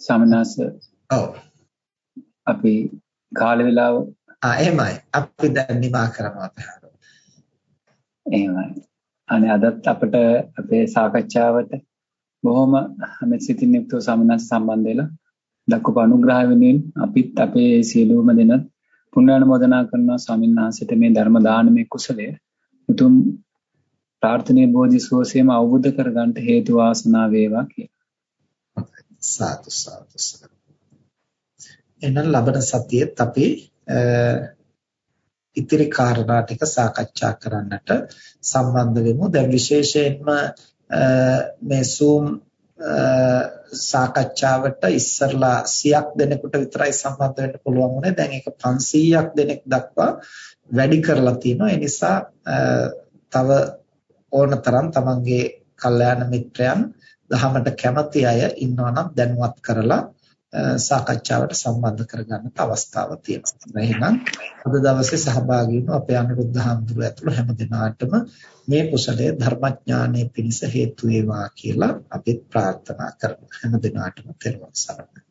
සමනස ඔව්. අපි කාල වේලාව ආ එහෙමයි. අපි දැන් නිමා කරනවා අපහාරෝ එහෙමයි. අනේ අදත් අපිට අපේ සාකච්ඡාවට බොහොම මේ සිතින් යුක්ත සමනස සම්බන්ධ වෙලා දක්වපු අනුග්‍රහ වෙනුවෙන් අපිත් අපේ සියලුම දෙනා පුණ්‍යානුමෝදනා කරනවා ස්වාමීන් වහන්සේට මේ ධර්ම දානමේ කුසලය. උතුම් ප්‍රාර්ථනීය බෝධිසෝසයම අවබෝධ කරගන්නට හේතු වාසනා වේවා කියලා. සාදු සාදු එහෙනම් ලබන සතියේත් අපි ඉතිරි කාරණා ටික සාකච්ඡා කරන්නට සම්බන්ධ වෙමු. දැන් විශේෂයෙන්ම මේ Zoom සාකච්ඡාවට ඉස්සරලා 100ක් දෙනෙකුට විතරයි සම්බන්ධ වෙන්න පුළුවන් වුණේ. දැන් ඒක 500ක් දෙනෙක් දක්වා වැඩි කරලා තියෙනවා. ඒ නිසා තව ඕනතරම් තමන්ගේ කල්යාණ මිත්‍රයන් දහමට කැමති අය ඉන්නවා නම් දැනුවත් කරලා සාකච්ඡාවට සම්බන්ධ කරගන්න අවස්ථාවක් තියෙනවා. එහෙනම් අද දවසේ සහභාගී වුණු අපේ අනුරුද්ධ හඳුරු ඇතුළු හැම දිනාටම මේ කුසලයේ ධර්මඥානයේ පිණිස හේතු වේවා කියලා අපි ප්‍රාර්ථනා කරමු. හැම දිනාටම තෙරුවන් සරණයි.